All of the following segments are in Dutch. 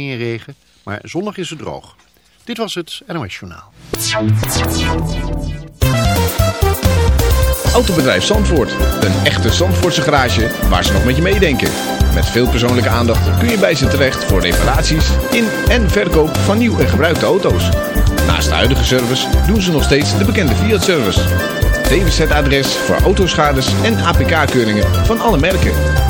meer regen, maar zondag is het droog. Dit was het NOS Journaal. Autobedrijf Zandvoort. Een echte Zandvoortse garage waar ze nog met je meedenken. Met veel persoonlijke aandacht kun je bij ze terecht voor reparaties in en verkoop van nieuw en gebruikte auto's. Naast de huidige service doen ze nog steeds de bekende Fiat-service. DWZ-adres voor autoschades en APK-keuringen van alle merken.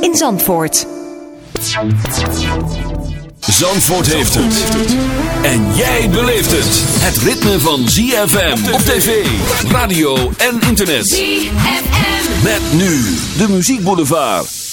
in Zandvoort. Zandvoort heeft het. En jij beleeft het. Het ritme van ZFM op tv, radio en internet. ZFM. Met nu de muziekboulevard. Baby,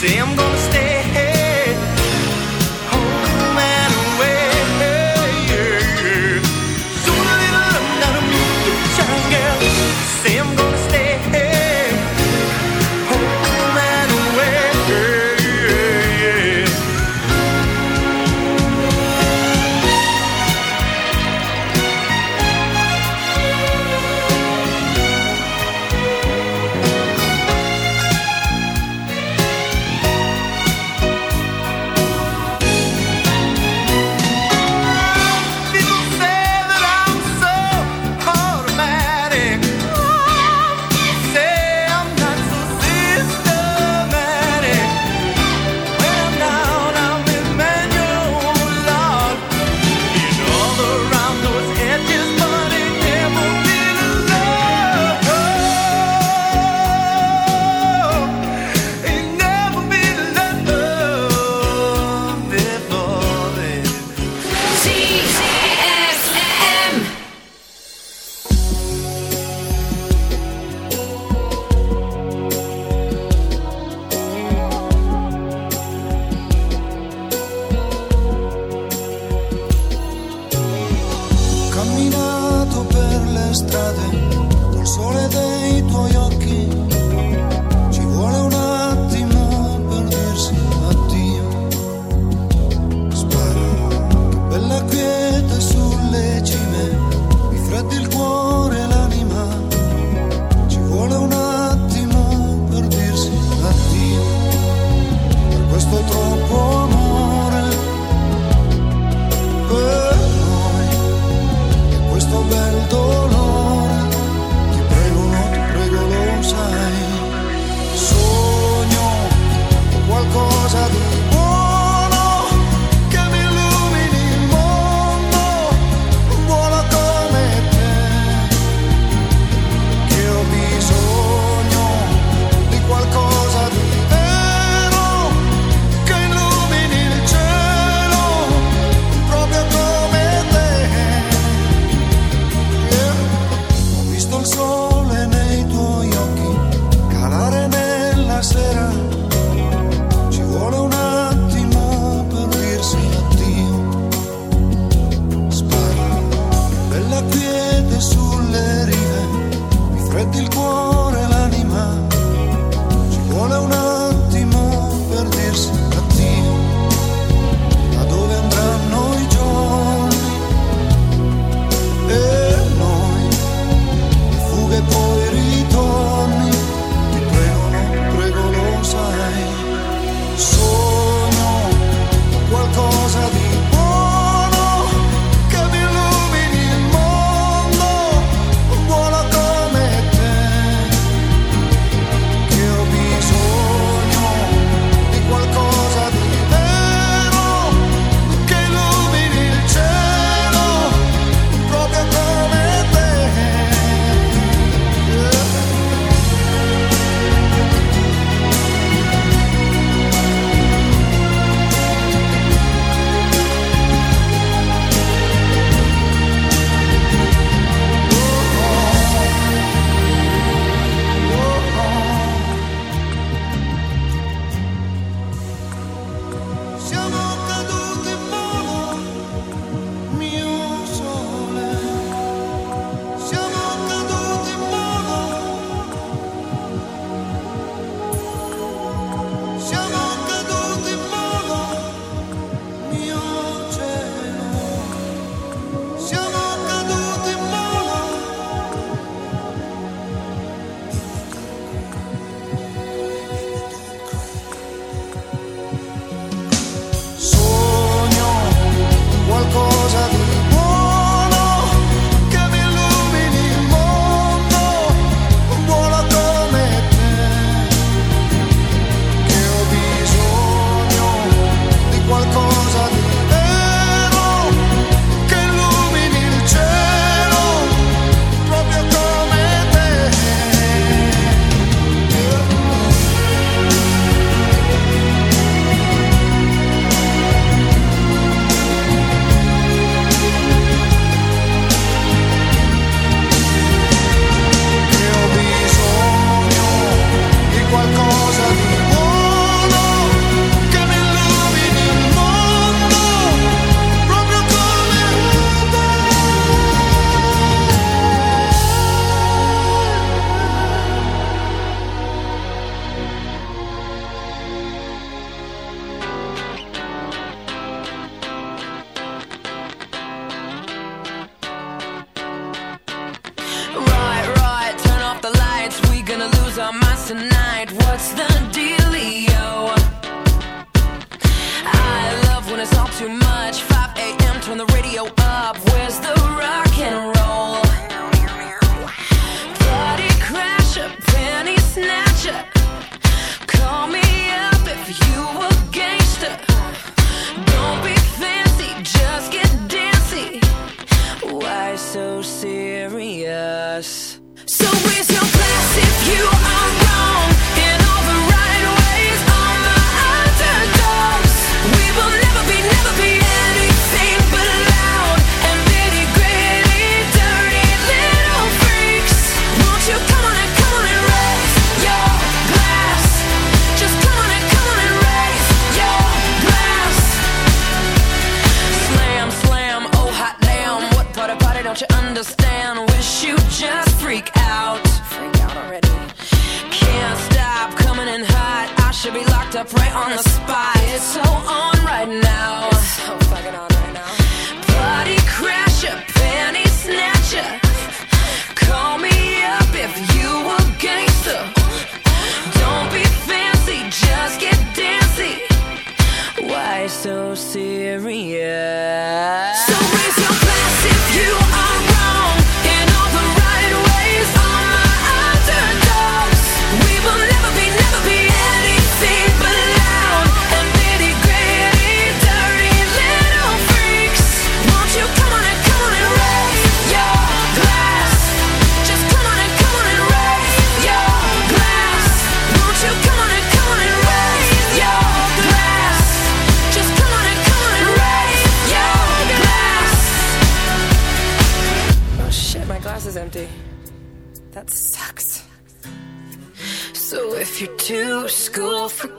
say I'm gonna stay. Roberto.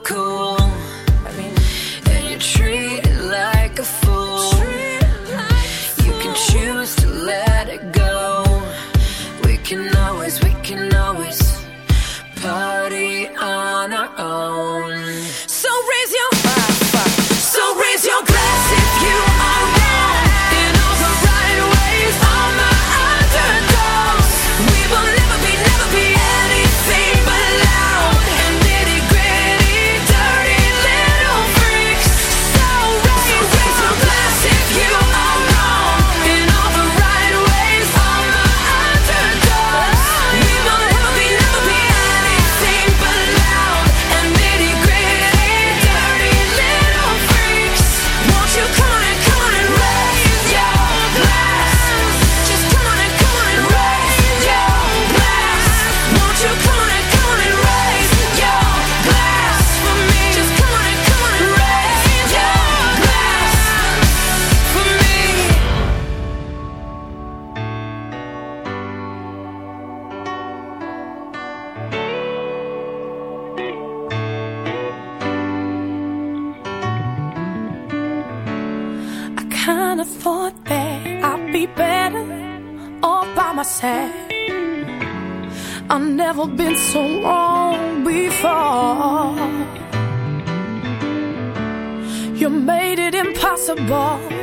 cool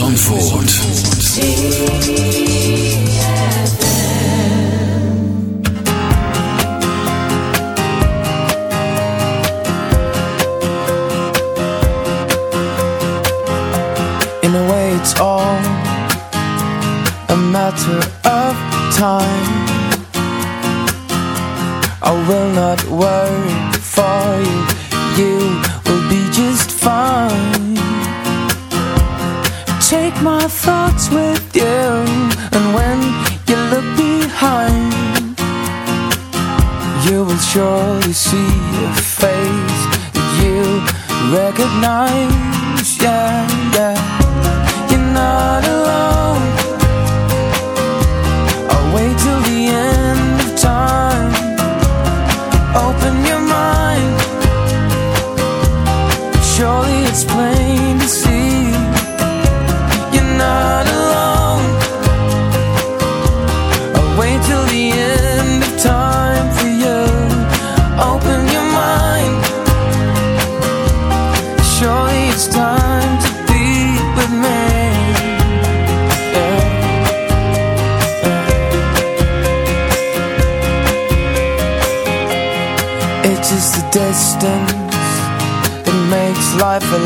Zandvoort. In a way it's all a matter of time I will not worry for you, you take my thoughts with you And when you look behind You will surely see a face that you recognize. Yeah, yeah. You're not alone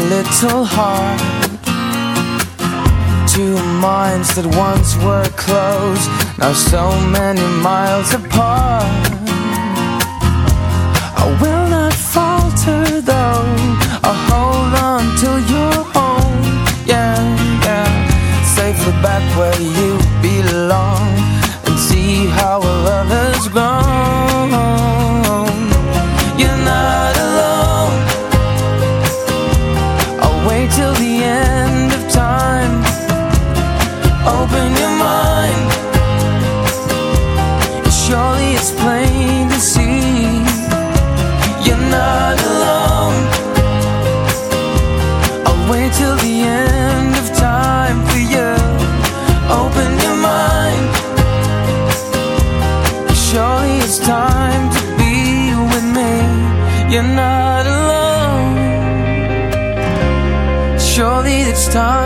little hard. Two minds that once were close, now so many miles apart. I will not falter though, I'll hold on till you. time.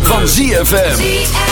Van ZFM.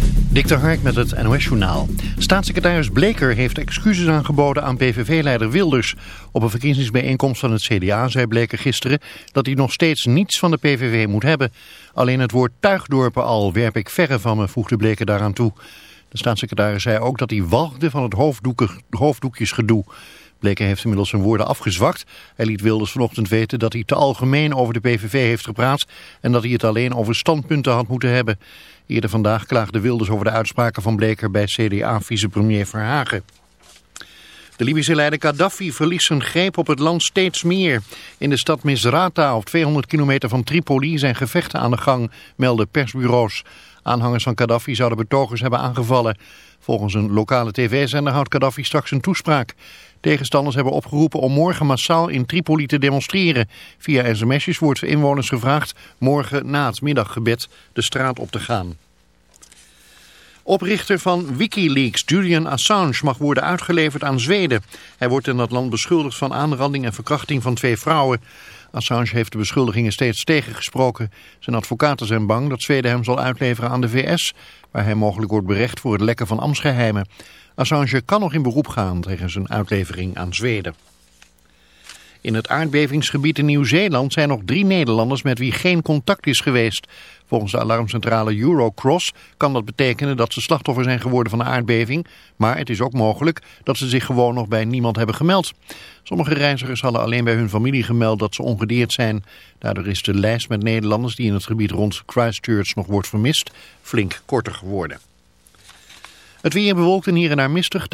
Dik Hark met het NOS-journaal. Staatssecretaris Bleker heeft excuses aangeboden aan PVV-leider Wilders. Op een verkiezingsbijeenkomst van het CDA zei Bleker gisteren dat hij nog steeds niets van de PVV moet hebben. Alleen het woord tuigdorpen al werp ik verre van me, voegde Bleker daaraan toe. De staatssecretaris zei ook dat hij walgde van het hoofddoekjesgedoe. Bleker heeft inmiddels zijn woorden afgezwakt. Hij liet Wilders vanochtend weten dat hij te algemeen over de PVV heeft gepraat... en dat hij het alleen over standpunten had moeten hebben. Eerder vandaag klaagde Wilders over de uitspraken van Bleker bij CDA-vicepremier Verhagen. De Libische leider Gaddafi verliest zijn greep op het land steeds meer. In de stad Misrata, op 200 kilometer van Tripoli, zijn gevechten aan de gang, melden persbureaus. Aanhangers van Gaddafi zouden betogers hebben aangevallen. Volgens een lokale tv-zender houdt Gaddafi straks een toespraak. Tegenstanders hebben opgeroepen om morgen massaal in Tripoli te demonstreren. Via sms'jes wordt inwoners gevraagd morgen na het middaggebed de straat op te gaan. Oprichter van Wikileaks, Julian Assange, mag worden uitgeleverd aan Zweden. Hij wordt in dat land beschuldigd van aanranding en verkrachting van twee vrouwen. Assange heeft de beschuldigingen steeds tegengesproken. Zijn advocaten zijn bang dat Zweden hem zal uitleveren aan de VS... waar hij mogelijk wordt berecht voor het lekken van ambtsgeheimen. Assange kan nog in beroep gaan tegen zijn uitlevering aan Zweden. In het aardbevingsgebied in Nieuw-Zeeland zijn nog drie Nederlanders met wie geen contact is geweest. Volgens de alarmcentrale Eurocross kan dat betekenen dat ze slachtoffer zijn geworden van de aardbeving. Maar het is ook mogelijk dat ze zich gewoon nog bij niemand hebben gemeld. Sommige reizigers hadden alleen bij hun familie gemeld dat ze ongedeerd zijn. Daardoor is de lijst met Nederlanders die in het gebied rond Christchurch nog wordt vermist flink korter geworden. Het weer bewolkt en hier en daar mistig.